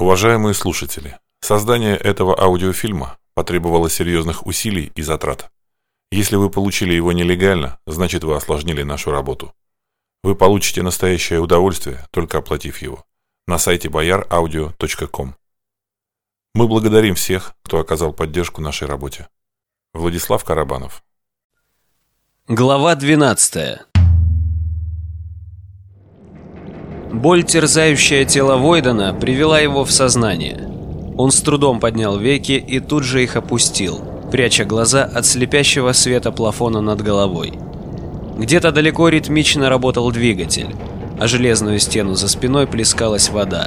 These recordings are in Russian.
Уважаемые слушатели, создание этого аудиофильма потребовало серьезных усилий и затрат. Если вы получили его нелегально, значит вы осложнили нашу работу. Вы получите настоящее удовольствие, только оплатив его, на сайте boyaraudio.com. Мы благодарим всех, кто оказал поддержку нашей работе. Владислав Карабанов. Глава 12 Боль, терзающая тело Войдена, привела его в сознание. Он с трудом поднял веки и тут же их опустил, пряча глаза от слепящего света плафона над головой. Где-то далеко ритмично работал двигатель, а железную стену за спиной плескалась вода.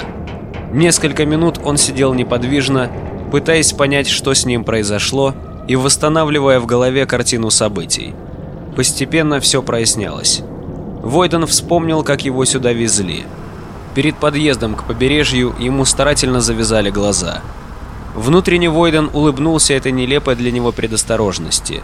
Несколько минут он сидел неподвижно, пытаясь понять, что с ним произошло, и восстанавливая в голове картину событий. Постепенно все прояснялось. Войден вспомнил, как его сюда везли. Перед подъездом к побережью ему старательно завязали глаза. Внутренне Войден улыбнулся этой нелепой для него предосторожности.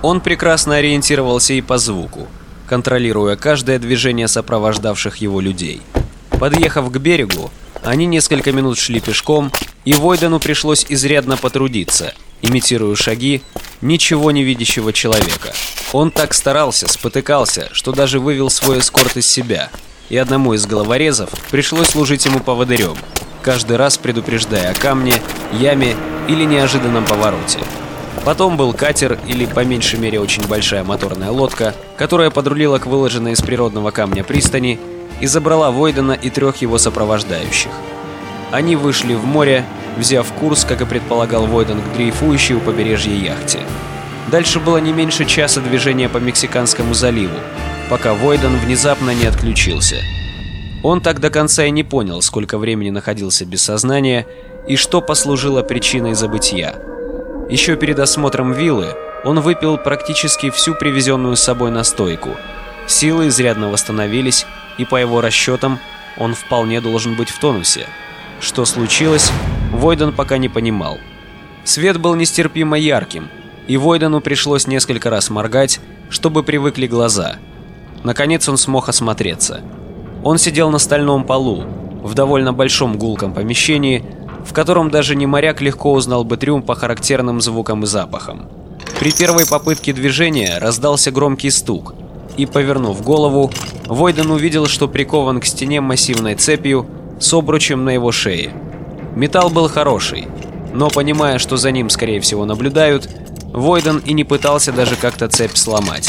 Он прекрасно ориентировался и по звуку, контролируя каждое движение сопровождавших его людей. Подъехав к берегу, они несколько минут шли пешком, и Войдену пришлось изрядно потрудиться, имитируя шаги ничего не видящего человека. Он так старался, спотыкался, что даже вывел свой эскорт из себя, и одному из головорезов пришлось служить ему поводырем, каждый раз предупреждая о камне, яме или неожиданном повороте. Потом был катер, или по меньшей мере очень большая моторная лодка, которая подрулила к выложенной из природного камня пристани и забрала Войдена и трех его сопровождающих. Они вышли в море, взяв курс, как и предполагал Войден, к дрейфующей у побережья яхте. Дальше было не меньше часа движения по Мексиканскому заливу, пока Войден внезапно не отключился. Он так до конца и не понял, сколько времени находился без сознания и что послужило причиной забытия. Еще перед осмотром виллы он выпил практически всю привезенную с собой настойку. Силы изрядно восстановились, и по его расчетам он вполне должен быть в тонусе. Что случилось, Войден пока не понимал. Свет был нестерпимо ярким, и Войдену пришлось несколько раз моргать, чтобы привыкли глаза. Наконец он смог осмотреться. Он сидел на стальном полу, в довольно большом гулком помещении, в котором даже не моряк легко узнал бы трюм по характерным звукам и запахам. При первой попытке движения раздался громкий стук, и, повернув голову, Войден увидел, что прикован к стене массивной цепью с обручем на его шее. Металл был хороший, но понимая, что за ним, скорее всего, наблюдают, Войден и не пытался даже как-то цепь сломать.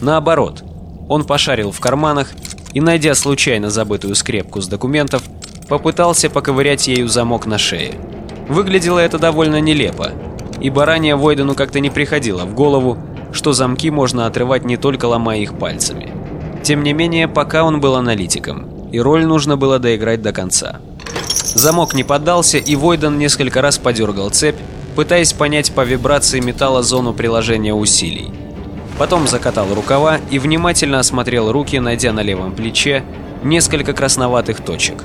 Наоборот, он пошарил в карманах и, найдя случайно забытую скрепку с документов, попытался поковырять ею замок на шее. Выглядело это довольно нелепо, ибо ранее Войдену как-то не приходило в голову, что замки можно отрывать не только ломая их пальцами. Тем не менее, пока он был аналитиком, и роль нужно было доиграть до конца. Замок не поддался, и Войден несколько раз подергал цепь, пытаясь понять по вибрации металла зону приложения усилий. Потом закатал рукава и внимательно осмотрел руки, найдя на левом плече несколько красноватых точек.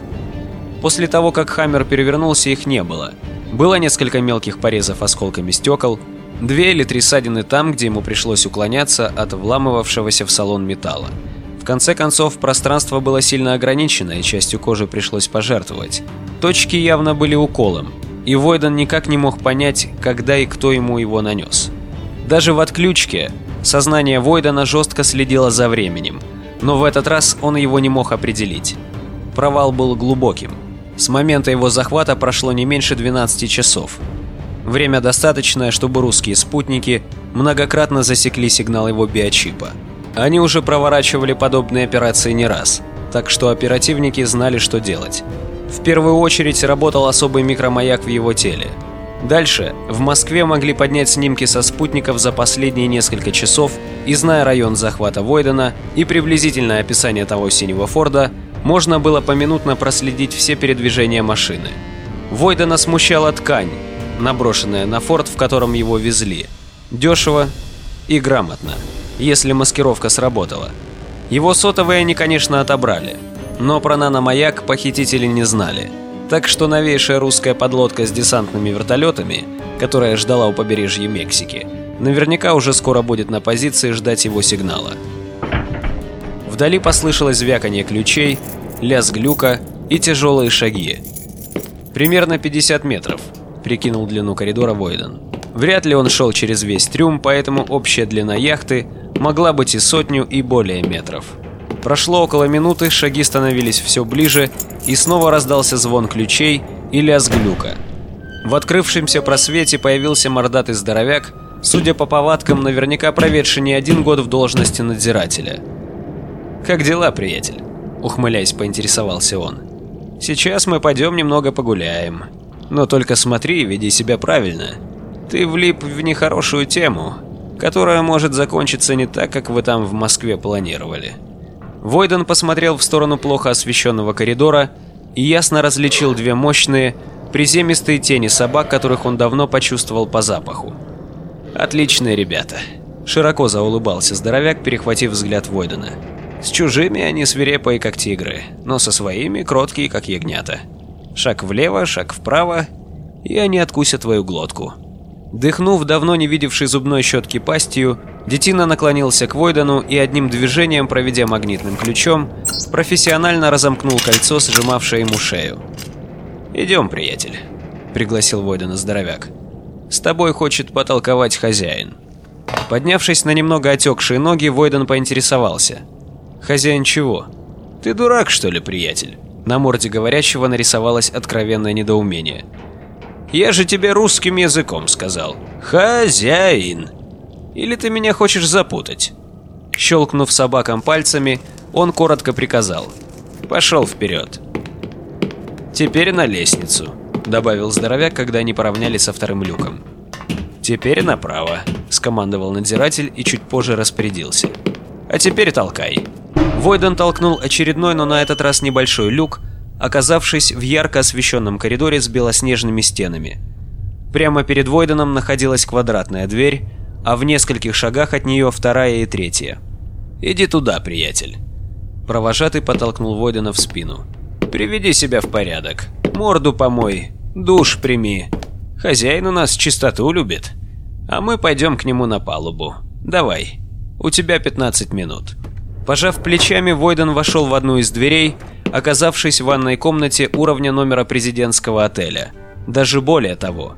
После того, как Хаммер перевернулся, их не было. Было несколько мелких порезов осколками стекол, две или три ссадины там, где ему пришлось уклоняться от вламывавшегося в салон металла конце концов, пространство было сильно ограничено, и частью кожи пришлось пожертвовать. Точки явно были уколом, и Войден никак не мог понять, когда и кто ему его нанес. Даже в отключке сознание Войдена жестко следило за временем, но в этот раз он его не мог определить. Провал был глубоким. С момента его захвата прошло не меньше 12 часов. Время достаточное, чтобы русские спутники многократно засекли сигнал его биочипа. Они уже проворачивали подобные операции не раз, так что оперативники знали, что делать. В первую очередь работал особый микромаяк в его теле. Дальше в Москве могли поднять снимки со спутников за последние несколько часов, и зная район захвата Войдена и приблизительное описание того синего Форда, можно было поминутно проследить все передвижения машины. Войдена смущала ткань, наброшенная на Форд, в котором его везли. Дешево и грамотно если маскировка сработала. Его сотовые они, конечно, отобрали, но про наномаяк похитители не знали. Так что новейшая русская подлодка с десантными вертолетами, которая ждала у побережья Мексики, наверняка уже скоро будет на позиции ждать его сигнала. Вдали послышалось звяканье ключей, лязг люка и тяжелые шаги. «Примерно 50 метров», — прикинул длину коридора Войден. Вряд ли он шел через весь трюм, поэтому общая длина яхты могла быть и сотню, и более метров. Прошло около минуты, шаги становились все ближе, и снова раздался звон ключей и лязг люка. В открывшемся просвете появился мордатый здоровяк, судя по повадкам, наверняка проведший не один год в должности надзирателя. «Как дела, приятель?» — ухмыляясь, поинтересовался он. «Сейчас мы пойдем немного погуляем. Но только смотри и веди себя правильно. Ты влип в нехорошую тему, которая может закончиться не так, как вы там в Москве планировали». Войден посмотрел в сторону плохо освещенного коридора и ясно различил две мощные, приземистые тени собак, которых он давно почувствовал по запаху. «Отличные ребята», — широко заулыбался здоровяк, перехватив взгляд Войдена. «С чужими они свирепые, как тигры, но со своими кроткие, как ягнята. Шаг влево, шаг вправо, и они откусят твою глотку». Дыхнув давно не видевший зубной щетки пастью, Детина наклонился к Войдену и одним движением, проведя магнитным ключом, профессионально разомкнул кольцо, сжимавшее ему шею. «Идем, приятель», — пригласил Войдена здоровяк. «С тобой хочет потолковать хозяин». Поднявшись на немного отекшие ноги, Войден поинтересовался. «Хозяин чего?» «Ты дурак, что ли, приятель?» На морде говорящего нарисовалось откровенное недоумение. Я же тебе русским языком сказал. Хозяин. Или ты меня хочешь запутать?» Щелкнув собакам пальцами, он коротко приказал. «Пошел вперед». «Теперь на лестницу», — добавил здоровяк, когда они поравнялись со вторым люком. «Теперь направо», — скомандовал надзиратель и чуть позже распорядился. «А теперь толкай». Войден толкнул очередной, но на этот раз небольшой люк, оказавшись в ярко освещенном коридоре с белоснежными стенами. Прямо перед Войденом находилась квадратная дверь, а в нескольких шагах от нее вторая и третья. «Иди туда, приятель». Провожатый подтолкнул Войдена в спину. «Приведи себя в порядок. Морду помой, душ прими. Хозяин у нас чистоту любит. А мы пойдем к нему на палубу. Давай, у тебя 15 минут». Пожав плечами, Войден вошел в одну из дверей, оказавшись в ванной комнате уровня номера президентского отеля. Даже более того.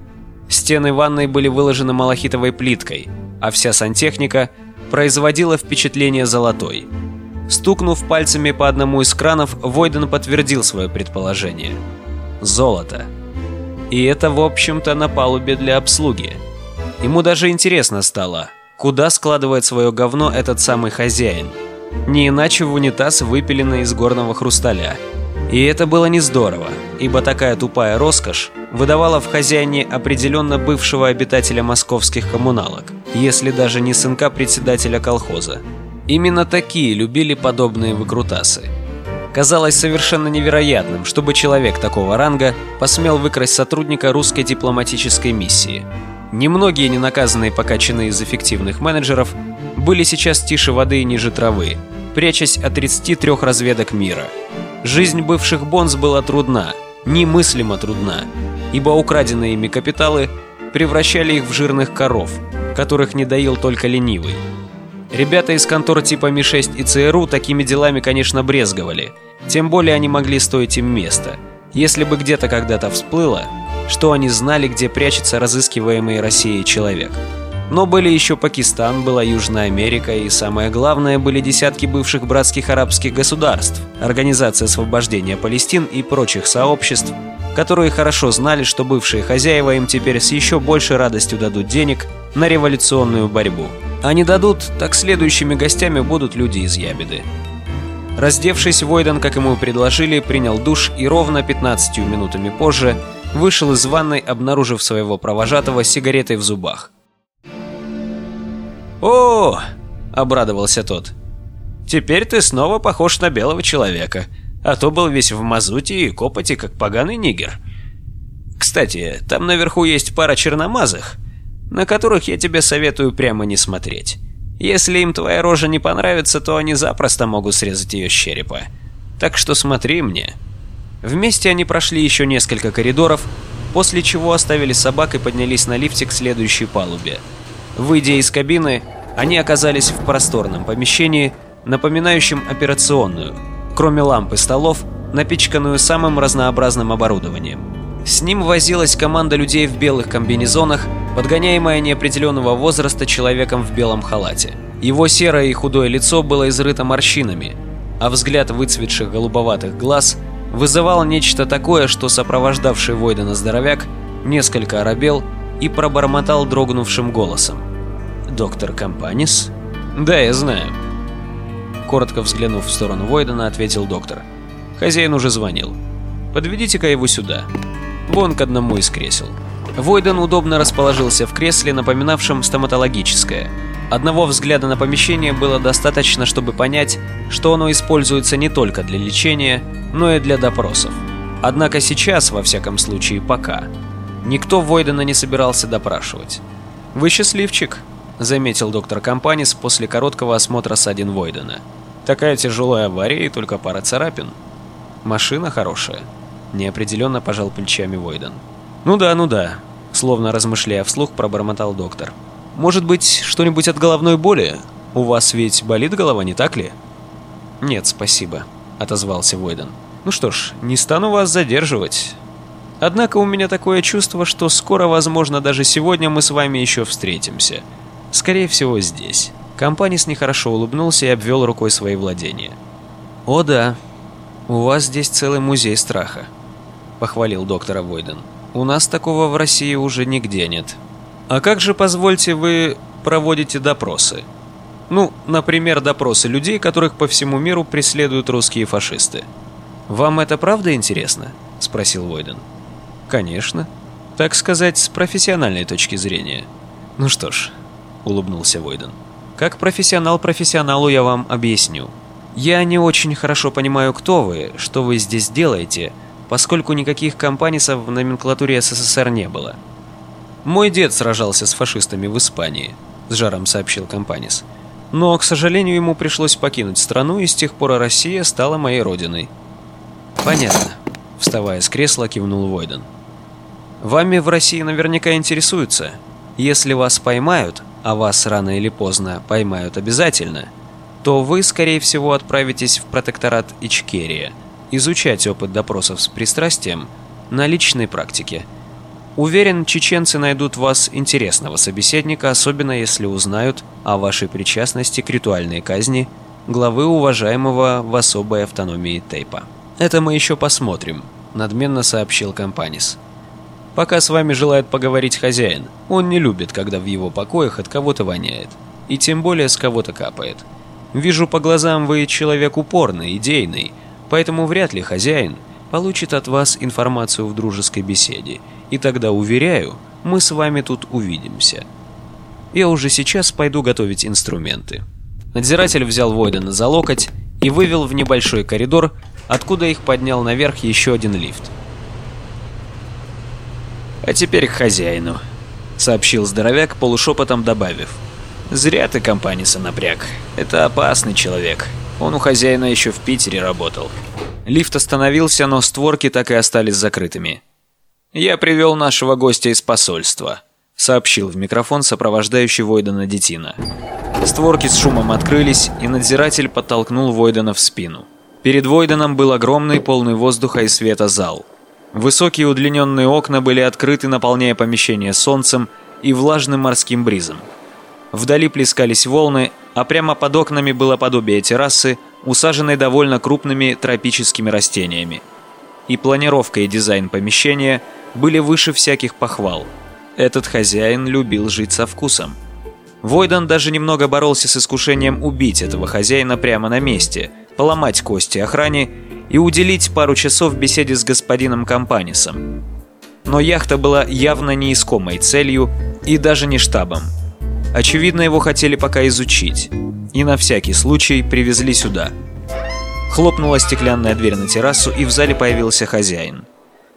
Стены ванной были выложены малахитовой плиткой, а вся сантехника производила впечатление золотой. Стукнув пальцами по одному из кранов, Войден подтвердил свое предположение. Золото. И это, в общем-то, на палубе для обслуги. Ему даже интересно стало, куда складывает свое говно этот самый хозяин – не иначе в унитаз выпилено из горного хрусталя. И это было не здорово, ибо такая тупая роскошь выдавала в хозяине определенно бывшего обитателя московских коммуналок, если даже не сынка председателя колхоза. Именно такие любили подобные выкрутасы. Казалось совершенно невероятным, чтобы человек такого ранга посмел выкрасть сотрудника русской дипломатической миссии. Немногие ненаказанные пока чины из эффективных менеджеров были сейчас тише воды и ниже травы, прячась от 33 разведок мира. Жизнь бывших Бонс была трудна, немыслимо трудна, ибо украденные ими капиталы превращали их в жирных коров, которых не доил только ленивый. Ребята из контор типа Ми-6 и ЦРУ такими делами, конечно, брезговали, тем более они могли стоить им место. Если бы где-то когда-то всплыло, что они знали, где прячется разыскиваемый Россией человек. Но были еще Пакистан, была Южная Америка и, самое главное, были десятки бывших братских арабских государств, Организация освобождения Палестин и прочих сообществ, которые хорошо знали, что бывшие хозяева им теперь с еще большей радостью дадут денег на революционную борьбу. А не дадут, так следующими гостями будут люди из Ябеды. Раздевшись, Войден, как ему предложили, принял душ и ровно 15 минутами позже вышел из ванной, обнаружив своего провожатого с сигаретой в зубах. «О!» – обрадовался тот. «Теперь ты снова похож на белого человека, а то был весь в мазуте и копоти, как поганый нигер. Кстати, там наверху есть пара черномазых, на которых я тебе советую прямо не смотреть. Если им твоя рожа не понравится, то они запросто могут срезать ее с черепа. Так что смотри мне». Вместе они прошли еще несколько коридоров, после чего оставили собак и поднялись на лифте к следующей палубе. Выйдя из кабины, они оказались в просторном помещении, напоминающем операционную, кроме ламп и столов, напичканную самым разнообразным оборудованием. С ним возилась команда людей в белых комбинезонах, подгоняемая неопределенного возраста человеком в белом халате. Его серое и худое лицо было изрыто морщинами, а взгляд выцветших голубоватых глаз вызывал нечто такое, что сопровождавший Войдена здоровяк несколько оробел и пробормотал дрогнувшим голосом. «Доктор Компанис?» «Да, я знаю». Коротко взглянув в сторону Войдена, ответил доктор. «Хозяин уже звонил. Подведите-ка его сюда. Вон к одному из кресел». Войден удобно расположился в кресле, напоминавшем стоматологическое. Одного взгляда на помещение было достаточно, чтобы понять, что оно используется не только для лечения, но и для допросов. Однако сейчас, во всяком случае, пока, никто Войдена не собирался допрашивать. «Вы счастливчик», — заметил доктор Компанис после короткого осмотра ссадин Войдена. «Такая тяжелая авария и только пара царапин. Машина хорошая», — неопределенно пожал плечами Войден. «Ну да, ну да», — словно размышляя вслух, пробормотал доктор. «Может быть, что-нибудь от головной боли? У вас ведь болит голова, не так ли?» «Нет, спасибо», — отозвался Войден. «Ну что ж, не стану вас задерживать. Однако у меня такое чувство, что скоро, возможно, даже сегодня мы с вами еще встретимся. Скорее всего, здесь». Компанис нехорошо улыбнулся и обвел рукой свои владения. «О да, у вас здесь целый музей страха», — похвалил доктора Войден. У нас такого в России уже нигде нет. А как же, позвольте, вы проводите допросы? Ну, например, допросы людей, которых по всему миру преследуют русские фашисты. Вам это правда интересно? Спросил Войден. Конечно. Так сказать, с профессиональной точки зрения. Ну что ж, улыбнулся Войден. Как профессионал профессионалу я вам объясню. Я не очень хорошо понимаю, кто вы, что вы здесь делаете, поскольку никаких компанисов в номенклатуре СССР не было. «Мой дед сражался с фашистами в Испании», — с жаром сообщил Компанис. «Но, к сожалению, ему пришлось покинуть страну, и с тех пор Россия стала моей родиной». «Понятно», — вставая с кресла, кивнул Войден. «Вами в России наверняка интересуются. Если вас поймают, а вас рано или поздно поймают обязательно, то вы, скорее всего, отправитесь в протекторат Ичкерия — изучать опыт допросов с пристрастием на личной практике. Уверен, чеченцы найдут вас интересного собеседника, особенно если узнают о вашей причастности к ритуальной казни главы уважаемого в особой автономии Тейпа. «Это мы еще посмотрим», — надменно сообщил Компанис. «Пока с вами желает поговорить хозяин. Он не любит, когда в его покоях от кого-то воняет. И тем более с кого-то капает. Вижу по глазам, вы человек упорный, идейный, Поэтому вряд ли хозяин получит от вас информацию в дружеской беседе, и тогда, уверяю, мы с вами тут увидимся. Я уже сейчас пойду готовить инструменты». Надзиратель взял Войдена за локоть и вывел в небольшой коридор, откуда их поднял наверх еще один лифт. «А теперь к хозяину», — сообщил здоровяк, полушепотом добавив. «Зря ты компаниса напряг. Это опасный человек. Он у хозяина еще в Питере работал. Лифт остановился, но створки так и остались закрытыми. «Я привел нашего гостя из посольства», — сообщил в микрофон сопровождающий Войдена Детина. Створки с шумом открылись, и надзиратель подтолкнул Войдена в спину. Перед Войденом был огромный, полный воздуха и света зал. Высокие удлиненные окна были открыты, наполняя помещение солнцем и влажным морским бризом. Вдали плескались волны, а прямо под окнами было подобие террасы, усаженной довольно крупными тропическими растениями. И планировка и дизайн помещения были выше всяких похвал. Этот хозяин любил жить со вкусом. Войдан даже немного боролся с искушением убить этого хозяина прямо на месте, поломать кости охране и уделить пару часов беседе с господином Компанисом. Но яхта была явно не искомой целью и даже не штабом. Очевидно, его хотели пока изучить. И на всякий случай привезли сюда. Хлопнула стеклянная дверь на террасу, и в зале появился хозяин.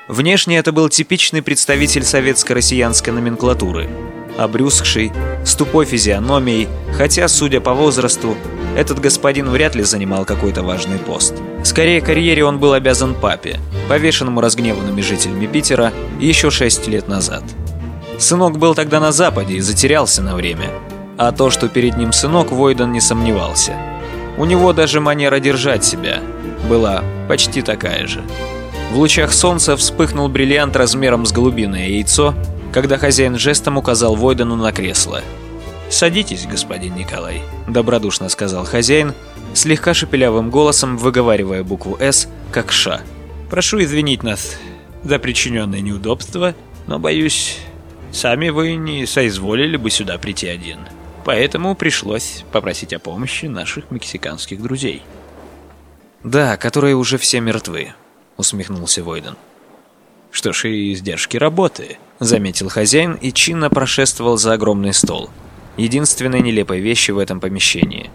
Внешне это был типичный представитель советско-россиянской номенклатуры. Обрюзгший, с тупой физиономией, хотя, судя по возрасту, этот господин вряд ли занимал какой-то важный пост. Скорее, карьере он был обязан папе, повешенному разгневанными жителями Питера еще шесть лет назад. Сынок был тогда на Западе и затерялся на время. А то, что перед ним сынок, Войден не сомневался. У него даже манера держать себя была почти такая же. В лучах солнца вспыхнул бриллиант размером с голубиное яйцо, когда хозяин жестом указал Войдену на кресло. «Садитесь, господин Николай», — добродушно сказал хозяин, слегка шепелявым голосом выговаривая букву «С» как «Ш». «Прошу извинить нас за причиненное неудобство, но, боюсь, сами вы не соизволили бы сюда прийти один. Поэтому пришлось попросить о помощи наших мексиканских друзей». «Да, которые уже все мертвы», — усмехнулся Войден. «Что ж, и издержки работы», — заметил хозяин и чинно прошествовал за огромный стол. Единственной нелепой вещи в этом помещении.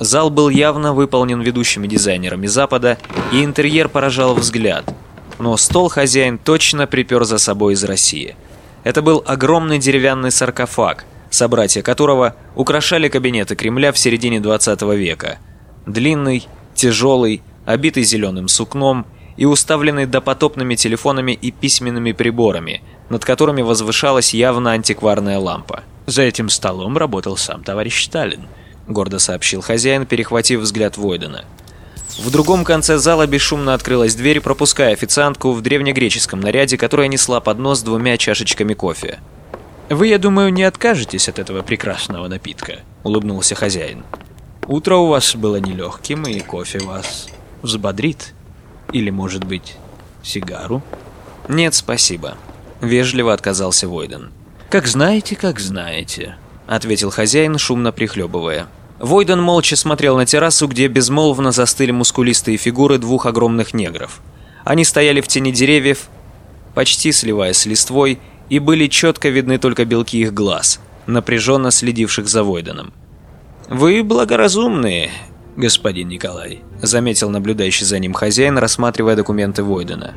Зал был явно выполнен ведущими дизайнерами Запада, и интерьер поражал взгляд. Но стол хозяин точно припер за собой из России. Это был огромный деревянный саркофаг, собратья которого украшали кабинеты Кремля в середине 20 века. Длинный, тяжелый, обитый зеленым сукном и уставленный допотопными телефонами и письменными приборами, над которыми возвышалась явно антикварная лампа. «За этим столом работал сам товарищ Сталин», — гордо сообщил хозяин, перехватив взгляд Войдена. В другом конце зала бесшумно открылась дверь, пропуская официантку в древнегреческом наряде, которая несла поднос с двумя чашечками кофе. «Вы, я думаю, не откажетесь от этого прекрасного напитка», — улыбнулся хозяин. «Утро у вас было нелегким, и кофе вас взбодрит. Или, может быть, сигару?» «Нет, спасибо», — вежливо отказался Войден. «Как знаете, как знаете», — ответил хозяин, шумно прихлебывая. Войден молча смотрел на террасу, где безмолвно застыли мускулистые фигуры двух огромных негров. Они стояли в тени деревьев, почти сливаясь с листвой, и были четко видны только белки их глаз, напряженно следивших за Войденом. «Вы благоразумные, господин Николай», — заметил наблюдающий за ним хозяин, рассматривая документы Войдена.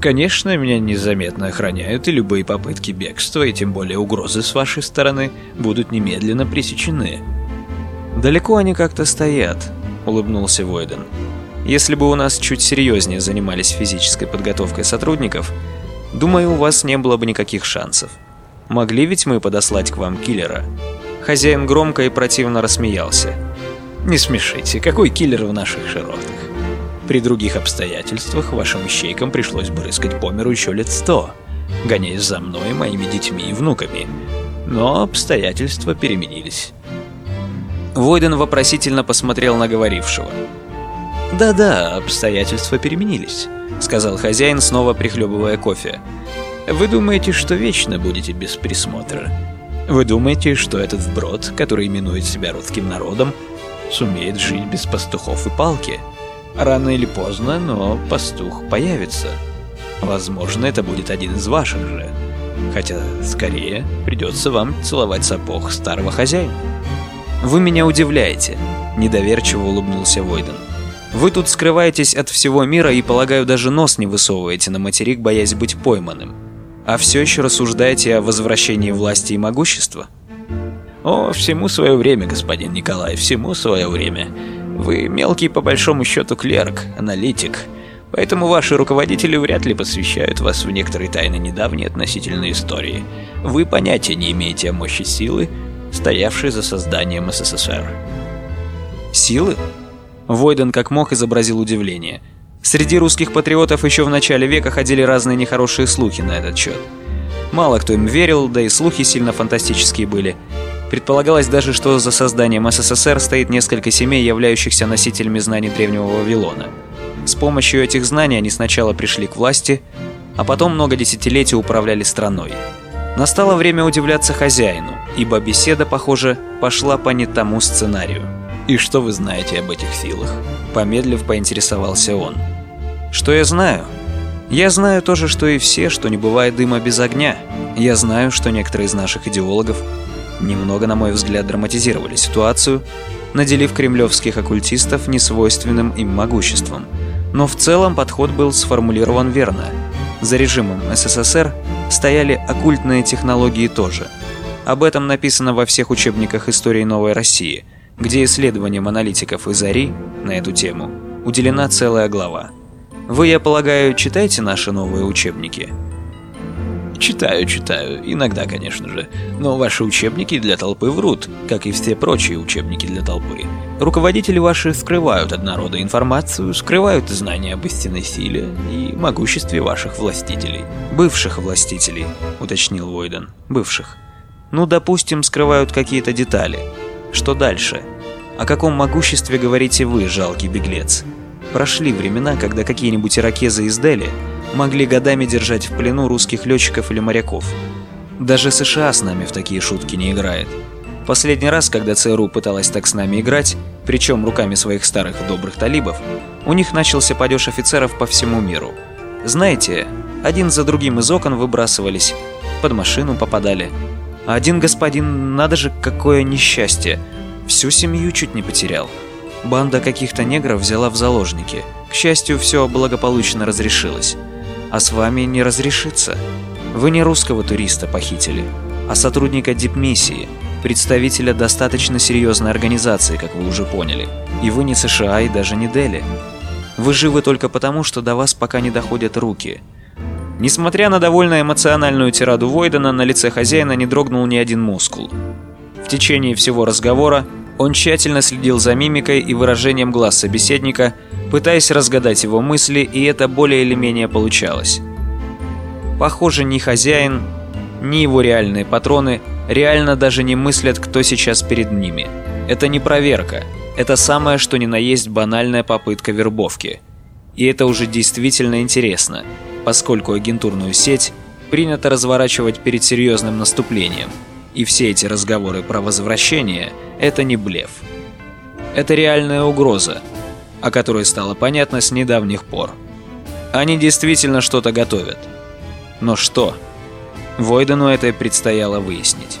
«Конечно, меня незаметно охраняют, и любые попытки бегства, и тем более угрозы с вашей стороны, будут немедленно пресечены». «Далеко они как-то стоят», — улыбнулся Войден. «Если бы у нас чуть серьезнее занимались физической подготовкой сотрудников, думаю, у вас не было бы никаких шансов. Могли ведь мы подослать к вам киллера?» Хозяин громко и противно рассмеялся. «Не смешите, какой киллер в наших широтах? При других обстоятельствах вашим ищейкам пришлось бы рыскать по миру еще лет сто, гоняясь за мной, моими детьми и внуками. Но обстоятельства переменились». Войден вопросительно посмотрел на говорившего. «Да-да, обстоятельства переменились», — сказал хозяин, снова прихлебывая кофе. «Вы думаете, что вечно будете без присмотра? Вы думаете, что этот вброд, который именует себя русским народом, сумеет жить без пастухов и палки? Рано или поздно, но пастух появится. Возможно, это будет один из ваших же. Хотя, скорее, придется вам целовать сапог старого хозяина». «Вы меня удивляете», — недоверчиво улыбнулся Войден. «Вы тут скрываетесь от всего мира и, полагаю, даже нос не высовываете на материк, боясь быть пойманным. А все еще рассуждаете о возвращении власти и могущества?» «О, всему свое время, господин Николай, всему свое время. Вы мелкий, по большому счету, клерк, аналитик, поэтому ваши руководители вряд ли посвящают вас в некоторые тайны недавней относительной истории. Вы понятия не имеете о мощи силы, стоявшей за созданием СССР. Силы? Войден как мог изобразил удивление. Среди русских патриотов еще в начале века ходили разные нехорошие слухи на этот счет. Мало кто им верил, да и слухи сильно фантастические были. Предполагалось даже, что за созданием СССР стоит несколько семей, являющихся носителями знаний древнего Вавилона. С помощью этих знаний они сначала пришли к власти, а потом много десятилетий управляли страной. Настало время удивляться хозяину, ибо беседа, похоже, пошла по не тому сценарию. «И что вы знаете об этих силах?» Помедлив поинтересовался он. «Что я знаю?» «Я знаю то же, что и все, что не бывает дыма без огня. Я знаю, что некоторые из наших идеологов немного, на мой взгляд, драматизировали ситуацию, наделив кремлевских оккультистов несвойственным им могуществом. Но в целом подход был сформулирован верно. За режимом СССР стояли оккультные технологии тоже. Об этом написано во всех учебниках истории Новой России, где исследованиям аналитиков из АРИ на эту тему уделена целая глава. Вы, я полагаю, читаете наши новые учебники? Читаю, читаю. Иногда, конечно же. Но ваши учебники для толпы врут, как и все прочие учебники для толпы. Руководители ваши скрывают от народа информацию, скрывают знания об истинной силе и могуществе ваших властителей. Бывших властителей, уточнил Войден. Бывших. Ну, допустим, скрывают какие-то детали. Что дальше? О каком могуществе говорите вы, жалкий беглец? Прошли времена, когда какие-нибудь иракезы из Дели могли годами держать в плену русских летчиков или моряков. Даже США с нами в такие шутки не играет. Последний раз, когда ЦРУ пыталась так с нами играть, причем руками своих старых добрых талибов, у них начался падеж офицеров по всему миру. Знаете, один за другим из окон выбрасывались, под машину попадали. А один господин, надо же, какое несчастье, всю семью чуть не потерял. Банда каких-то негров взяла в заложники. К счастью, все благополучно разрешилось а с вами не разрешится. Вы не русского туриста похитили, а сотрудника дипмиссии, представителя достаточно серьезной организации, как вы уже поняли. И вы не США и даже не Дели. Вы живы только потому, что до вас пока не доходят руки. Несмотря на довольно эмоциональную тираду Войдена, на лице хозяина не дрогнул ни один мускул. В течение всего разговора он тщательно следил за мимикой и выражением глаз собеседника, пытаясь разгадать его мысли, и это более или менее получалось. Похоже, ни хозяин, ни его реальные патроны реально даже не мыслят, кто сейчас перед ними. Это не проверка, это самое что ни на есть банальная попытка вербовки. И это уже действительно интересно, поскольку агентурную сеть принято разворачивать перед серьезным наступлением – и все эти разговоры про возвращение – это не блеф. Это реальная угроза, о которой стало понятно с недавних пор. Они действительно что-то готовят. Но что? Войдену это предстояло выяснить.